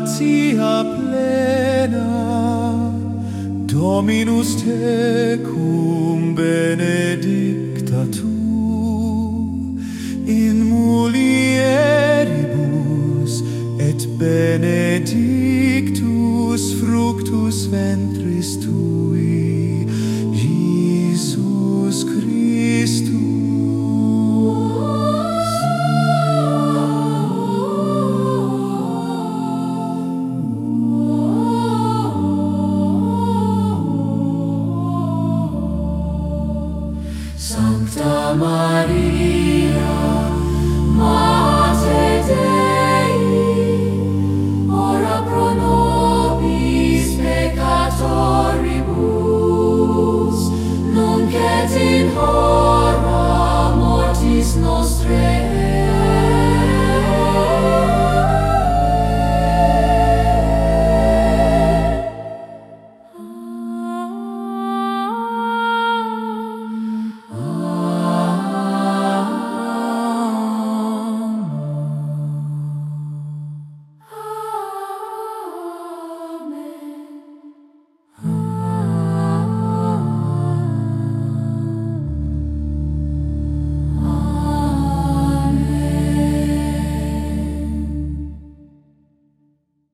gratia plena Dominus tecum benedicta benedictus fructus ventris tui Iesus Christus. Sancta Maria